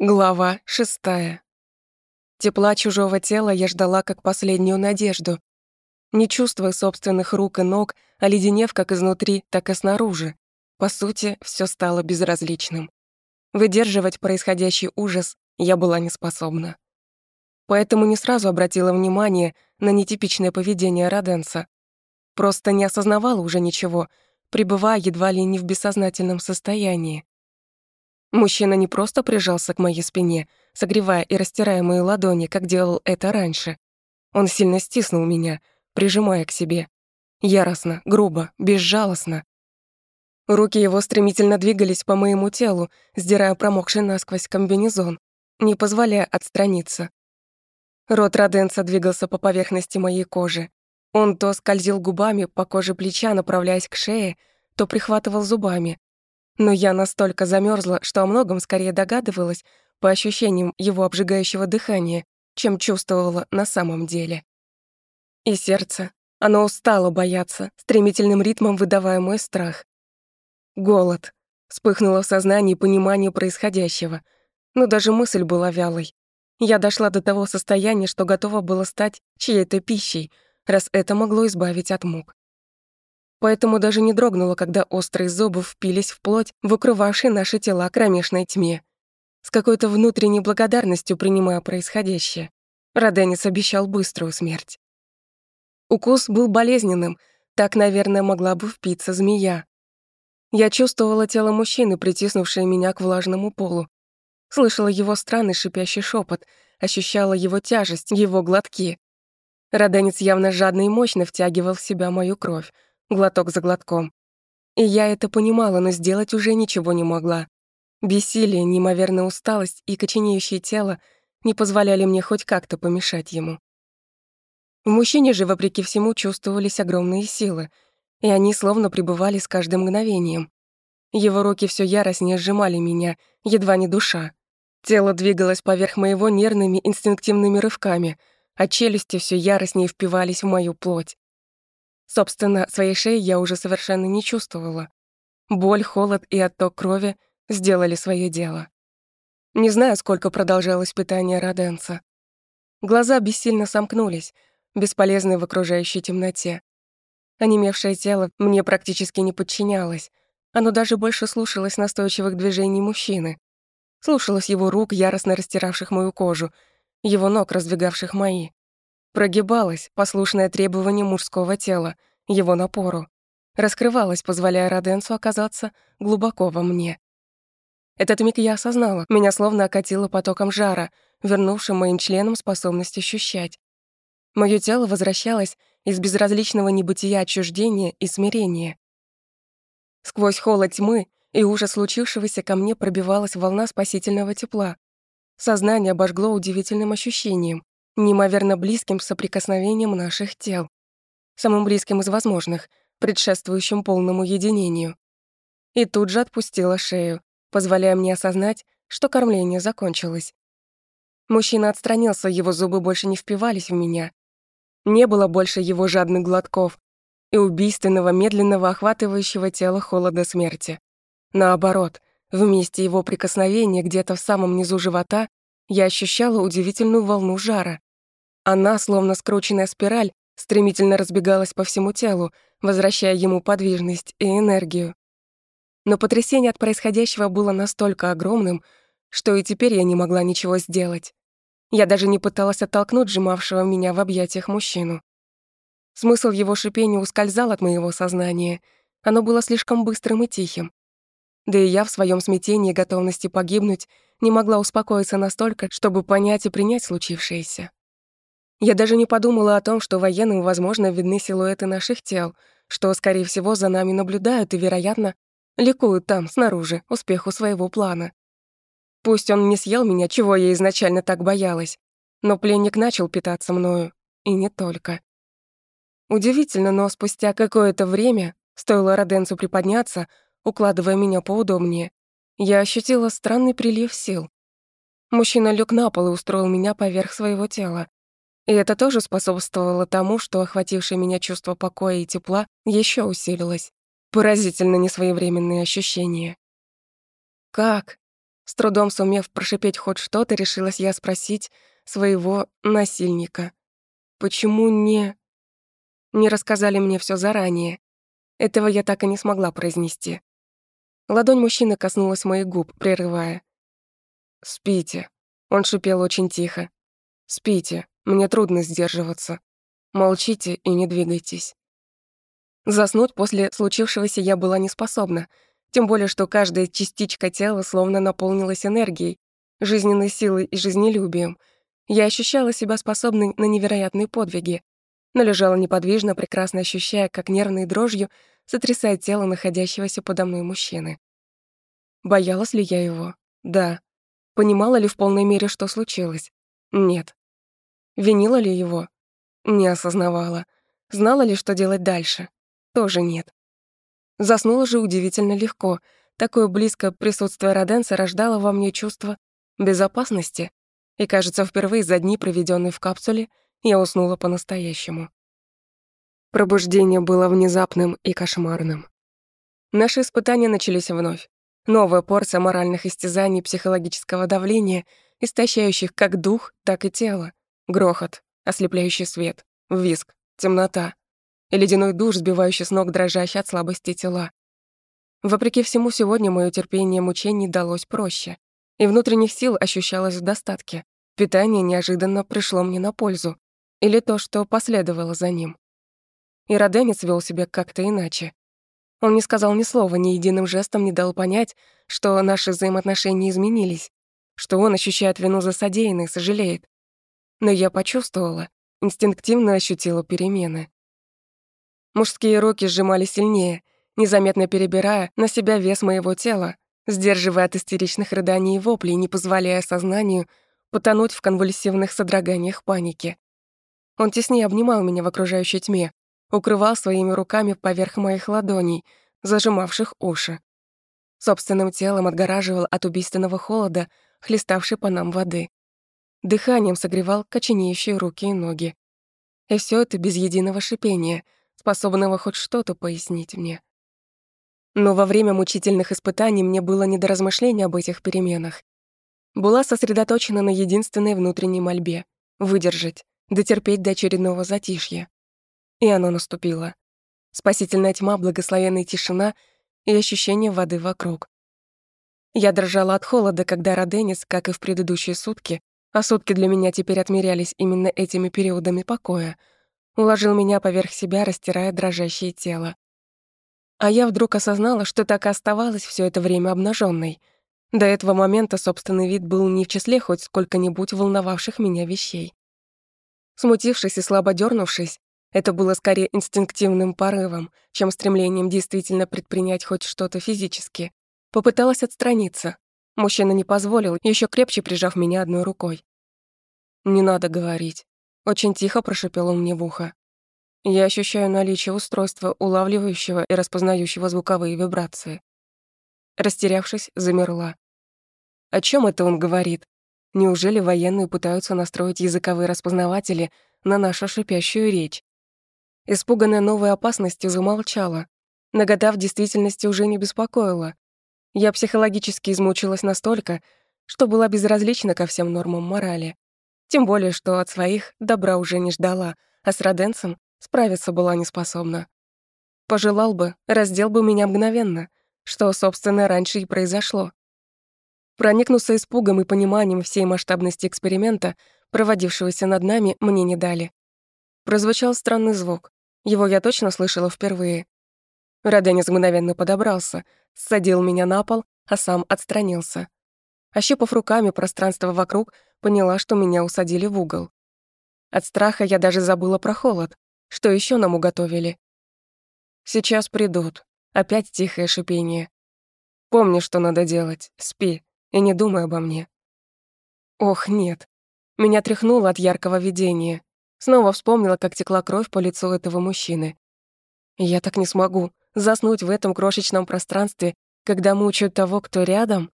Глава шестая. Тепла чужого тела я ждала как последнюю надежду, не чувствуя собственных рук и ног, оледенев как изнутри, так и снаружи. По сути, все стало безразличным. Выдерживать происходящий ужас я была не способна. Поэтому не сразу обратила внимание на нетипичное поведение Роденса. Просто не осознавала уже ничего, пребывая едва ли не в бессознательном состоянии. Мужчина не просто прижался к моей спине, согревая и растирая мои ладони, как делал это раньше. Он сильно стиснул меня, прижимая к себе. Яростно, грубо, безжалостно. Руки его стремительно двигались по моему телу, сдирая промокший насквозь комбинезон, не позволяя отстраниться. Рот Роденса двигался по поверхности моей кожи. Он то скользил губами по коже плеча, направляясь к шее, то прихватывал зубами, но я настолько замерзла, что о многом скорее догадывалась по ощущениям его обжигающего дыхания, чем чувствовала на самом деле. И сердце, оно устало бояться, стремительным ритмом выдавая мой страх. Голод. Вспыхнуло в сознании понимание происходящего, но даже мысль была вялой. Я дошла до того состояния, что готова была стать чьей-то пищей, раз это могло избавить от мук поэтому даже не дрогнула, когда острые зубы впились в плоть, в укрывавшей наши тела кромешной тьме. С какой-то внутренней благодарностью принимая происходящее. Роденис обещал быструю смерть. Укус был болезненным, так, наверное, могла бы впиться змея. Я чувствовала тело мужчины, притиснувшее меня к влажному полу. Слышала его странный шипящий шепот, ощущала его тяжесть, его глотки. Роденец явно жадно и мощно втягивал в себя мою кровь, глоток за глотком. И я это понимала, но сделать уже ничего не могла. Бессилие, неимоверная усталость и коченеющее тело не позволяли мне хоть как-то помешать ему. В мужчине же, вопреки всему, чувствовались огромные силы, и они словно пребывали с каждым мгновением. Его руки все яростнее сжимали меня, едва не душа. Тело двигалось поверх моего нервными инстинктивными рывками, а челюсти все яростнее впивались в мою плоть. Собственно, своей шеи я уже совершенно не чувствовала. Боль, холод и отток крови сделали свое дело. Не знаю, сколько продолжалось питание Роденца. Глаза бессильно сомкнулись, бесполезные в окружающей темноте. Онемевшее тело мне практически не подчинялось. Оно даже больше слушалось настойчивых движений мужчины. Слушалось его рук, яростно растиравших мою кожу, его ног, раздвигавших мои. Прогибалась, послушное требованию мужского тела, его напору. Раскрывалась, позволяя Роденсу оказаться глубоко во мне. Этот миг я осознала, меня словно окатило потоком жара, вернувшим моим членам способность ощущать. Моё тело возвращалось из безразличного небытия отчуждения и смирения. Сквозь холод тьмы и ужас случившегося ко мне пробивалась волна спасительного тепла. Сознание обожгло удивительным ощущением неимоверно близким соприкосновением наших тел, самым близким из возможных, предшествующим полному единению. И тут же отпустила шею, позволяя мне осознать, что кормление закончилось. Мужчина отстранился, его зубы больше не впивались в меня. Не было больше его жадных глотков и убийственного, медленного, охватывающего тело холода смерти. Наоборот, вместе его прикосновения где-то в самом низу живота я ощущала удивительную волну жара, она, словно скрученная спираль, стремительно разбегалась по всему телу, возвращая ему подвижность и энергию. Но потрясение от происходящего было настолько огромным, что и теперь я не могла ничего сделать. Я даже не пыталась оттолкнуть сжимавшего меня в объятиях мужчину. Смысл его шипения ускользал от моего сознания. Оно было слишком быстрым и тихим. Да и я в своем смятении и готовности погибнуть не могла успокоиться настолько, чтобы понять и принять случившееся. Я даже не подумала о том, что военным, возможно, видны силуэты наших тел, что, скорее всего, за нами наблюдают и, вероятно, ликуют там, снаружи, успеху своего плана. Пусть он не съел меня, чего я изначально так боялась, но пленник начал питаться мною, и не только. Удивительно, но спустя какое-то время, стоило Роденцу приподняться, укладывая меня поудобнее, я ощутила странный прилив сил. Мужчина лег на пол и устроил меня поверх своего тела. И это тоже способствовало тому, что охватившее меня чувство покоя и тепла еще усилилось. Поразительно несвоевременные ощущения. «Как?» — С трудом сумев прошипеть хоть что-то, решилась я спросить своего насильника. Почему не... Не рассказали мне все заранее. Этого я так и не смогла произнести. Ладонь мужчины коснулась моих губ, прерывая. «Спите». Он шипел очень тихо. «Спите. Мне трудно сдерживаться. Молчите и не двигайтесь». Заснуть после случившегося я была не способна, тем более что каждая частичка тела словно наполнилась энергией, жизненной силой и жизнелюбием. Я ощущала себя способной на невероятные подвиги, но лежала неподвижно, прекрасно ощущая, как нервной дрожью сотрясает тело находящегося подо мной мужчины. Боялась ли я его? Да. Понимала ли в полной мере, что случилось? Нет. Винила ли его? Не осознавала. Знала ли, что делать дальше? Тоже нет. Заснула же удивительно легко. Такое близкое присутствие Роденса рождало во мне чувство безопасности. И, кажется, впервые за дни, проведенные в капсуле, я уснула по-настоящему. Пробуждение было внезапным и кошмарным. Наши испытания начались вновь. Новая порция моральных истязаний, психологического давления, истощающих как дух, так и тело. Грохот, ослепляющий свет, визг, темнота и ледяной душ, сбивающий с ног дрожащие от слабости тела. Вопреки всему, сегодня моё терпение мучений далось проще, и внутренних сил ощущалось в достатке. Питание неожиданно пришло мне на пользу, или то, что последовало за ним. И Роденец вел себя как-то иначе. Он не сказал ни слова, ни единым жестом не дал понять, что наши взаимоотношения изменились, что он ощущает вину за содеянное сожалеет. Но я почувствовала, инстинктивно ощутила перемены. Мужские руки сжимали сильнее, незаметно перебирая на себя вес моего тела, сдерживая от истеричных рыданий и воплей, не позволяя сознанию потонуть в конвульсивных содроганиях паники. Он теснее обнимал меня в окружающей тьме, укрывал своими руками поверх моих ладоней, зажимавших уши. Собственным телом отгораживал от убийственного холода, хлеставшей по нам воды. Дыханием согревал коченеющие руки и ноги. И все это без единого шипения — способного хоть что-то пояснить мне. Но во время мучительных испытаний мне было не до размышления об этих переменах. Была сосредоточена на единственной внутренней мольбе — выдержать, дотерпеть до очередного затишья. И оно наступило. Спасительная тьма, благословенная тишина и ощущение воды вокруг. Я дрожала от холода, когда Роденец, как и в предыдущие сутки, а сутки для меня теперь отмерялись именно этими периодами покоя — уложил меня поверх себя, растирая дрожащее тело. А я вдруг осознала, что так и оставалась все это время обнаженной. До этого момента собственный вид был не в числе хоть сколько-нибудь волновавших меня вещей. Смутившись и слабо дернувшись, это было скорее инстинктивным порывом, чем стремлением действительно предпринять хоть что-то физически. Попыталась отстраниться. Мужчина не позволил, еще крепче прижав меня одной рукой. «Не надо говорить. Очень тихо прошипел он мне в ухо. Я ощущаю наличие устройства, улавливающего и распознающего звуковые вибрации. Растерявшись, замерла. О чем это он говорит? Неужели военные пытаются настроить языковые распознаватели на нашу шипящую речь? Испуганная новой опасностью замолчала. Нагота в действительности уже не беспокоила. Я психологически измучилась настолько, что была безразлична ко всем нормам морали. Тем более, что от своих добра уже не ждала, а с Роденцем справиться была не способна. Пожелал бы, раздел бы меня мгновенно, что, собственно, раньше и произошло. Проникнуться испугом и пониманием всей масштабности эксперимента, проводившегося над нами, мне не дали. Прозвучал странный звук. Его я точно слышала впервые. Роденец мгновенно подобрался, садил меня на пол, а сам отстранился. Ощупав руками пространство вокруг, поняла, что меня усадили в угол. От страха я даже забыла про холод. Что еще нам уготовили? Сейчас придут. Опять тихое шипение. Помни, что надо делать. Спи и не думай обо мне. Ох, нет. Меня тряхнуло от яркого видения. Снова вспомнила, как текла кровь по лицу этого мужчины. Я так не смогу заснуть в этом крошечном пространстве, когда мучают того, кто рядом.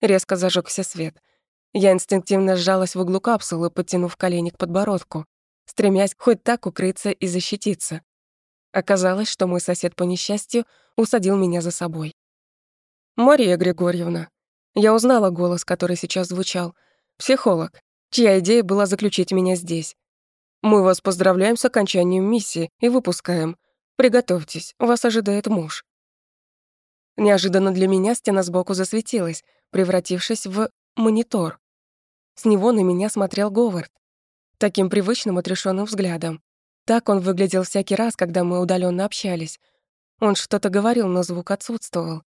Резко зажегся свет. Я инстинктивно сжалась в углу капсулы, подтянув колени к подбородку, стремясь хоть так укрыться и защититься. Оказалось, что мой сосед по несчастью усадил меня за собой. «Мария Григорьевна». Я узнала голос, который сейчас звучал. Психолог, чья идея была заключить меня здесь. Мы вас поздравляем с окончанием миссии и выпускаем. Приготовьтесь, вас ожидает муж. Неожиданно для меня стена сбоку засветилась, превратившись в монитор. С него на меня смотрел Говард. Таким привычным отрешенным взглядом. Так он выглядел всякий раз, когда мы удаленно общались. Он что-то говорил, но звук отсутствовал.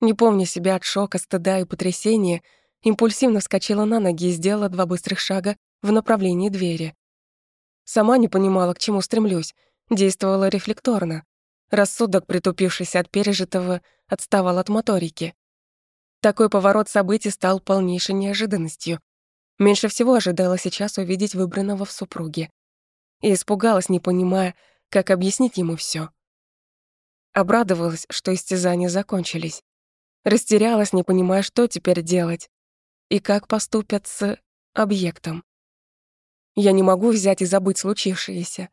Не помня себя от шока, стыда и потрясения, импульсивно вскочила на ноги и сделала два быстрых шага в направлении двери. Сама не понимала, к чему стремлюсь, действовала рефлекторно. Рассудок, притупившись от пережитого, отставал от моторики. Такой поворот событий стал полнейшей неожиданностью. Меньше всего ожидала сейчас увидеть выбранного в супруге. И испугалась, не понимая, как объяснить ему всё. Обрадовалась, что истязания закончились. Растерялась, не понимая, что теперь делать и как поступят с объектом. Я не могу взять и забыть случившееся.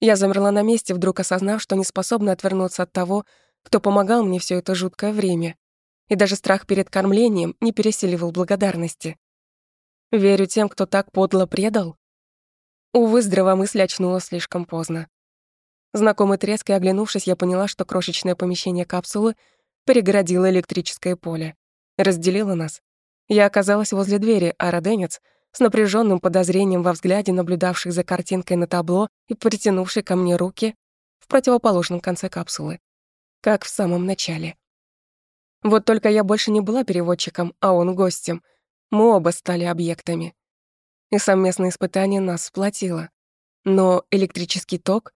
Я замерла на месте, вдруг осознав, что не способна отвернуться от того, кто помогал мне все это жуткое время. И даже страх перед кормлением не пересиливал благодарности. Верю тем, кто так подло предал. Увы, здравомыслие очнула слишком поздно. Знакомый треск и оглянувшись, я поняла, что крошечное помещение капсулы перегородило электрическое поле, разделило нас. Я оказалась возле двери, а роденец — с напряженным подозрением во взгляде наблюдавших за картинкой на табло и притянувший ко мне руки в противоположном конце капсулы, как в самом начале. Вот только я больше не была переводчиком, а он гостем. Мы оба стали объектами. И совместное испытание нас сплотило. Но электрический ток,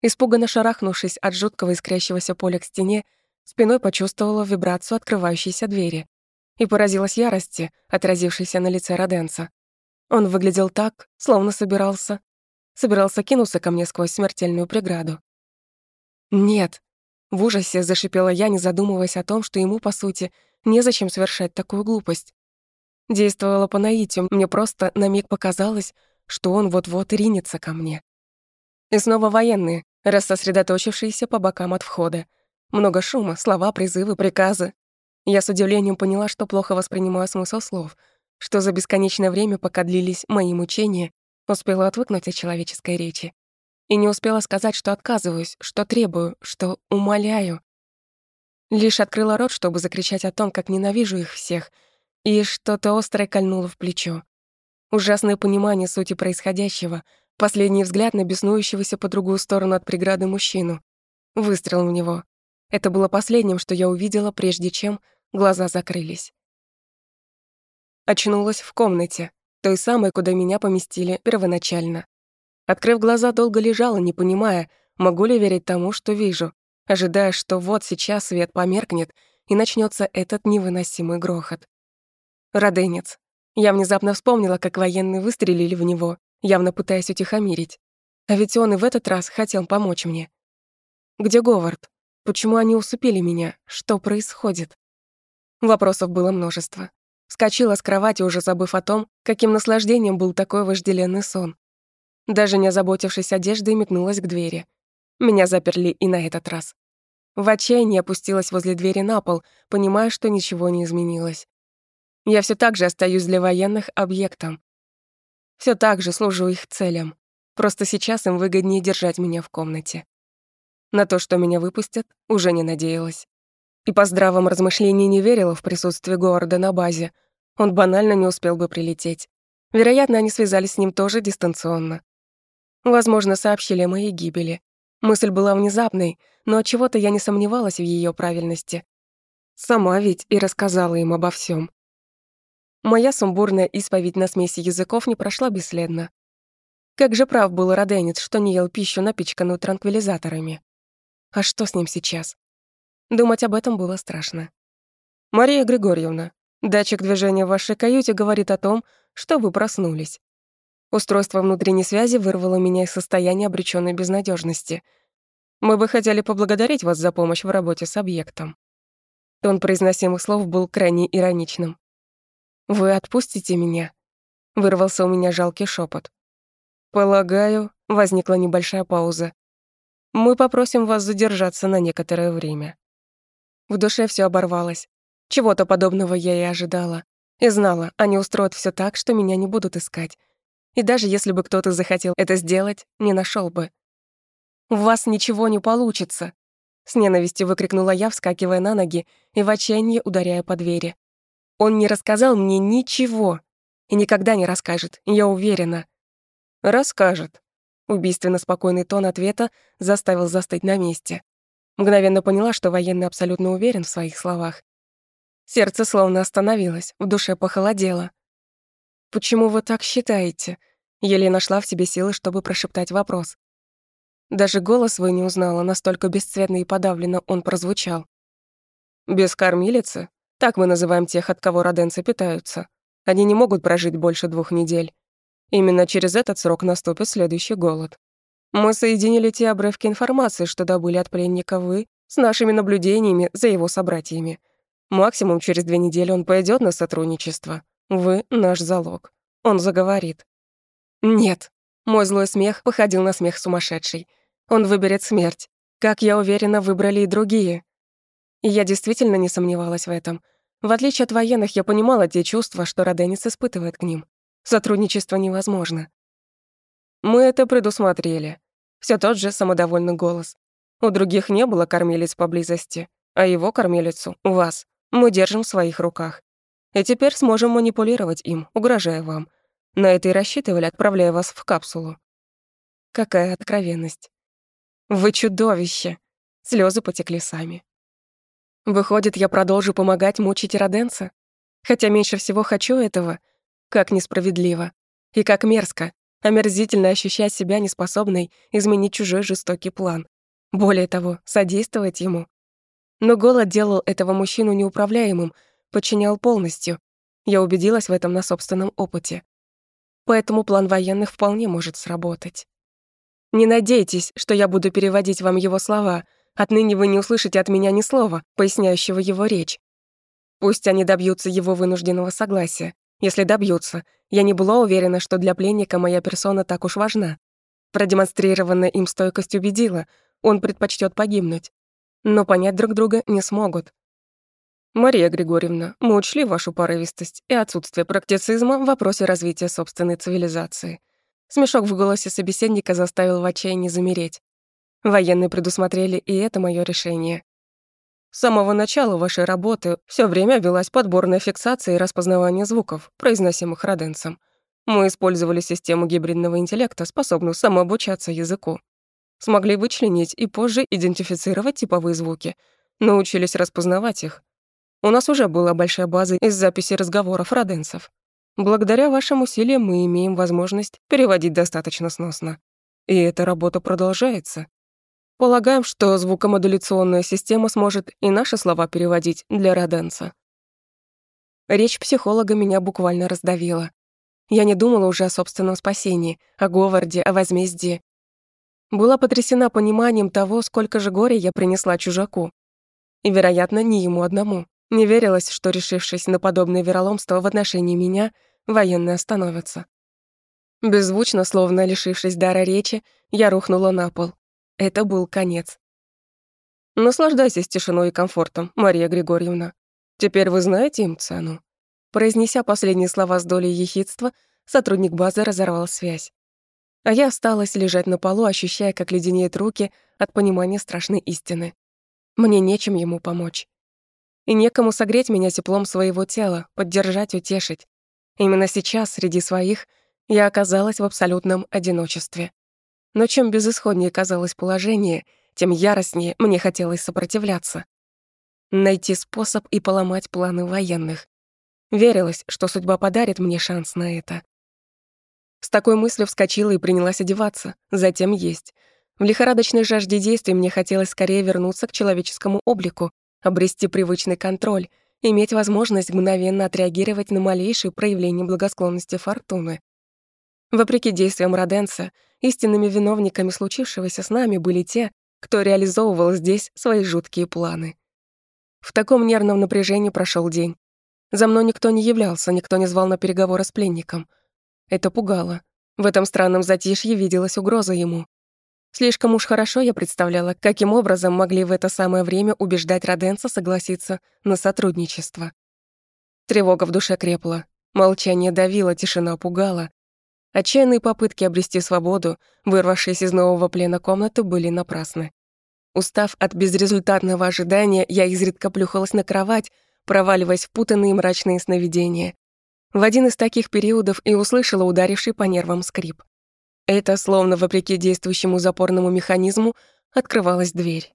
испуганно шарахнувшись от жуткого искрящегося поля к стене, спиной почувствовала вибрацию открывающейся двери и поразилась ярости, отразившейся на лице Роденца. Он выглядел так, словно собирался... Собирался кинуться ко мне сквозь смертельную преграду. «Нет!» — в ужасе зашипела я, не задумываясь о том, что ему, по сути, незачем совершать такую глупость. Действовала по наитию, мне просто на миг показалось, что он вот-вот ринется ко мне. И снова военные, рассосредоточившиеся по бокам от входа. Много шума, слова, призывы, приказы. Я с удивлением поняла, что плохо воспринимаю смысл слов — что за бесконечное время, пока длились мои мучения, успела отвыкнуть от человеческой речи. И не успела сказать, что отказываюсь, что требую, что умоляю. Лишь открыла рот, чтобы закричать о том, как ненавижу их всех, и что-то острое кольнуло в плечо. Ужасное понимание сути происходящего, последний взгляд на беснующегося по другую сторону от преграды мужчину. Выстрел в него. Это было последним, что я увидела, прежде чем глаза закрылись. Очнулась в комнате, той самой, куда меня поместили первоначально. Открыв глаза, долго лежала, не понимая, могу ли верить тому, что вижу, ожидая, что вот сейчас свет померкнет и начнется этот невыносимый грохот. Роденец. Я внезапно вспомнила, как военные выстрелили в него, явно пытаясь утихомирить. А ведь он и в этот раз хотел помочь мне. Где Говард? Почему они усыпили меня? Что происходит? Вопросов было множество. Вскочила с кровати, уже забыв о том, каким наслаждением был такой вожделенный сон. Даже не озаботившись одеждой, метнулась к двери. Меня заперли и на этот раз. В отчаянии опустилась возле двери на пол, понимая, что ничего не изменилось. Я все так же остаюсь для военных объектом. Все так же служу их целям. Просто сейчас им выгоднее держать меня в комнате. На то, что меня выпустят, уже не надеялась и по здравом размышлении не верила в присутствие города на базе. Он банально не успел бы прилететь. Вероятно, они связались с ним тоже дистанционно. Возможно, сообщили о моей гибели. Мысль была внезапной, но от чего-то я не сомневалась в ее правильности. Сама ведь и рассказала им обо всем. Моя сумбурная исповедь на смеси языков не прошла бесследно. Как же прав был Роденец, что не ел пищу, напичканную транквилизаторами. А что с ним сейчас? Думать об этом было страшно. «Мария Григорьевна, датчик движения в вашей каюте говорит о том, что вы проснулись. Устройство внутренней связи вырвало меня из состояния обречённой безнадёжности. Мы бы хотели поблагодарить вас за помощь в работе с объектом». Тон произносимых слов был крайне ироничным. «Вы отпустите меня?» Вырвался у меня жалкий шепот. «Полагаю», — возникла небольшая пауза. «Мы попросим вас задержаться на некоторое время». В душе все оборвалось. Чего-то подобного я и ожидала. И знала, они устроят все так, что меня не будут искать. И даже если бы кто-то захотел это сделать, не нашел бы. «У вас ничего не получится!» С ненавистью выкрикнула я, вскакивая на ноги и в отчаянии ударяя по двери. Он не рассказал мне ничего и никогда не расскажет, я уверена. Расскажет. Убийственно спокойный тон ответа заставил застыть на месте. Мгновенно поняла, что военный абсолютно уверен в своих словах. Сердце словно остановилось, в душе похолодело. «Почему вы так считаете?» Еле нашла в себе силы, чтобы прошептать вопрос. Даже голос свой не узнала, настолько бесцветно и подавленно он прозвучал. «Без кормилицы? Так мы называем тех, от кого роденцы питаются. Они не могут прожить больше двух недель. Именно через этот срок наступит следующий голод. Мы соединили те обрывки информации, что добыли от пленника вы, с нашими наблюдениями за его собратьями. Максимум через две недели он пойдет на сотрудничество. Вы — наш залог. Он заговорит. Нет. Мой злой смех походил на смех сумасшедший. Он выберет смерть. Как я уверена, выбрали и другие. И я действительно не сомневалась в этом. В отличие от военных, я понимала те чувства, что Роденец испытывает к ним. Сотрудничество невозможно. Мы это предусмотрели. Все тот же самодовольный голос. У других не было кормилиц поблизости, а его кормилицу, вас, мы держим в своих руках. И теперь сможем манипулировать им, угрожая вам. На это и рассчитывали, отправляя вас в капсулу. Какая откровенность. Вы чудовище. Слезы потекли сами. Выходит, я продолжу помогать мучить Роденца? Хотя меньше всего хочу этого. Как несправедливо. И как мерзко, омерзительно ощущать себя неспособной изменить чужой жестокий план. Более того, содействовать ему. Но голод делал этого мужчину неуправляемым, подчинял полностью. Я убедилась в этом на собственном опыте. Поэтому план военных вполне может сработать. Не надейтесь, что я буду переводить вам его слова. Отныне вы не услышите от меня ни слова, поясняющего его речь. Пусть они добьются его вынужденного согласия. Если добьются, я не была уверена, что для пленника моя персона так уж важна. Продемонстрированная им стойкость убедила, он предпочтет погибнуть. Но понять друг друга не смогут. Мария Григорьевна, мы учли вашу порывистость и отсутствие практицизма в вопросе развития собственной цивилизации. Смешок в голосе собеседника заставил в отчаянии замереть. Военные предусмотрели и это мое решение. С самого начала вашей работы все время велась подборная фиксация и распознавание звуков, произносимых роденцем. Мы использовали систему гибридного интеллекта, способную самообучаться языку. Смогли вычленить и позже идентифицировать типовые звуки, научились распознавать их. У нас уже была большая база из записи разговоров роденцев. Благодаря вашим усилиям мы имеем возможность переводить достаточно сносно. И эта работа продолжается. Полагаем, что звукомодуляционная система сможет и наши слова переводить для Роденса. Речь психолога меня буквально раздавила. Я не думала уже о собственном спасении, о Говарде, о возмездии. Была потрясена пониманием того, сколько же горя я принесла чужаку. И, вероятно, не ему одному. Не верилось, что, решившись на подобное вероломство в отношении меня, военные остановятся. Беззвучно, словно лишившись дара речи, я рухнула на пол. Это был конец. Наслаждайтесь тишиной и комфортом, Мария Григорьевна. Теперь вы знаете им цену. Произнеся последние слова с долей ехидства, сотрудник базы разорвал связь. А я осталась лежать на полу, ощущая, как леденеют руки от понимания страшной истины. Мне нечем ему помочь. И некому согреть меня теплом своего тела, поддержать, утешить. Именно сейчас, среди своих, я оказалась в абсолютном одиночестве. Но чем безысходнее казалось положение, тем яростнее мне хотелось сопротивляться. Найти способ и поломать планы военных. Верилось, что судьба подарит мне шанс на это. С такой мыслью вскочила и принялась одеваться, затем есть. В лихорадочной жажде действий мне хотелось скорее вернуться к человеческому облику, обрести привычный контроль, иметь возможность мгновенно отреагировать на малейшие проявления благосклонности фортуны. Вопреки действиям Роденса, истинными виновниками случившегося с нами были те, кто реализовывал здесь свои жуткие планы. В таком нервном напряжении прошел день. За мной никто не являлся, никто не звал на переговоры с пленником. Это пугало. В этом странном затишье виделась угроза ему. Слишком уж хорошо я представляла, каким образом могли в это самое время убеждать Роденца согласиться на сотрудничество. Тревога в душе крепла, молчание давило, тишина пугала. Отчаянные попытки обрести свободу, вырвавшись из нового плена комнаты, были напрасны. Устав от безрезультатного ожидания, я изредка плюхалась на кровать, проваливаясь в путанные мрачные сновидения. В один из таких периодов и услышала ударивший по нервам скрип. Это, словно вопреки действующему запорному механизму, открывалась дверь.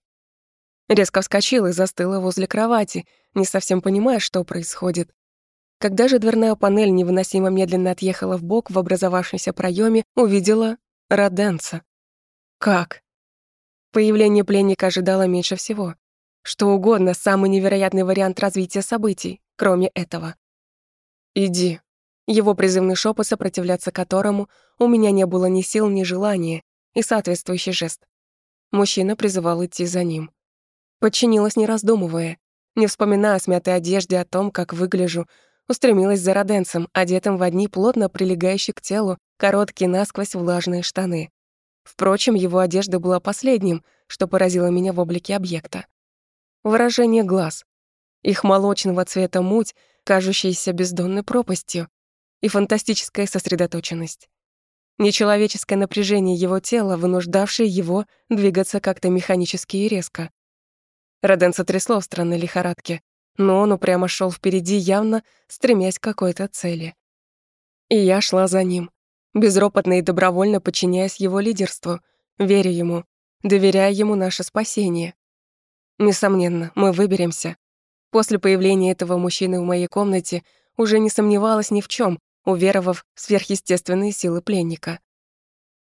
Резко вскочила и застыла возле кровати, не совсем понимая, что происходит. Когда же дверная панель невыносимо медленно отъехала в бок в образовавшемся проеме, увидела Роденца. Как? Появление пленника ожидала меньше всего. Что угодно, самый невероятный вариант развития событий, кроме этого. «Иди», его призывный шепот, сопротивляться которому у меня не было ни сил, ни желания, и соответствующий жест. Мужчина призывал идти за ним. Подчинилась, не раздумывая, не вспоминая о смятой одежде, о том, как выгляжу, устремилась за роденцем, одетым в одни плотно прилегающие к телу, короткие насквозь влажные штаны. Впрочем, его одежда была последним, что поразило меня в облике объекта. Выражение глаз. Их молочного цвета муть, кажущаяся бездонной пропастью, и фантастическая сосредоточенность. Нечеловеческое напряжение его тела, вынуждавшее его двигаться как-то механически и резко. Роден сотрясло в странной лихорадке, но он упрямо шел впереди, явно стремясь к какой-то цели. И я шла за ним, безропотно и добровольно подчиняясь его лидерству, веря ему, доверяя ему наше спасение. Несомненно, мы выберемся. После появления этого мужчины в моей комнате уже не сомневалась ни в чем, уверовав в сверхъестественные силы пленника.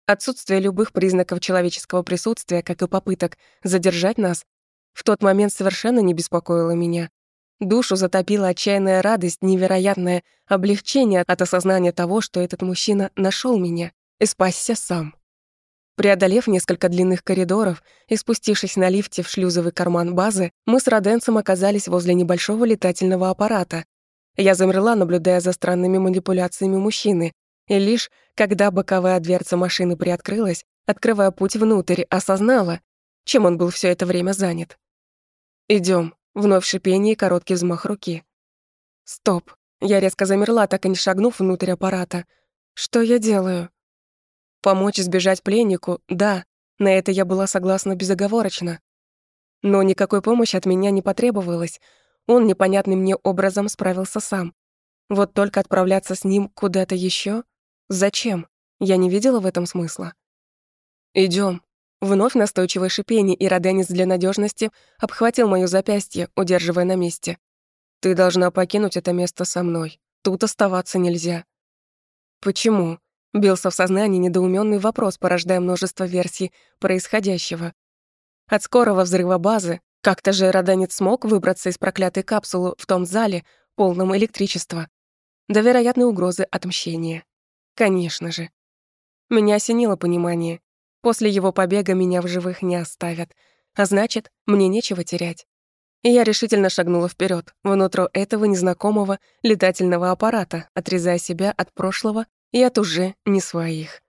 Отсутствие любых признаков человеческого присутствия, как и попыток задержать нас, в тот момент совершенно не беспокоило меня. Душу затопила отчаянная радость, невероятное облегчение от осознания того, что этот мужчина нашел меня и спасся сам. Преодолев несколько длинных коридоров и спустившись на лифте в шлюзовый карман базы, мы с Роденцем оказались возле небольшого летательного аппарата, я замерла, наблюдая за странными манипуляциями мужчины, и лишь когда боковая дверца машины приоткрылась, открывая путь внутрь, осознала, чем он был все это время занят. Идем. Вновь шипение и короткий взмах руки. Стоп. Я резко замерла, так и не шагнув внутрь аппарата. Что я делаю? Помочь сбежать пленнику? Да, на это я была согласна безоговорочно. Но никакой помощи от меня не потребовалось. Он непонятным мне образом справился сам. Вот только отправляться с ним куда-то еще? Зачем? Я не видела в этом смысла. Идем. Вновь настойчивое шипение, и Роденец для надежности обхватил моё запястье, удерживая на месте. «Ты должна покинуть это место со мной. Тут оставаться нельзя». «Почему?» — бился в сознании недоуменный вопрос, порождая множество версий происходящего. От скорого взрыва базы как-то же Роданец смог выбраться из проклятой капсулы в том зале, полном электричества, до вероятной угрозы отмщения. Конечно же. Меня осенило понимание. После его побега меня в живых не оставят, а значит, мне нечего терять. И я решительно шагнула вперед, внутрь этого незнакомого летательного аппарата, отрезая себя от прошлого и от уже не своих.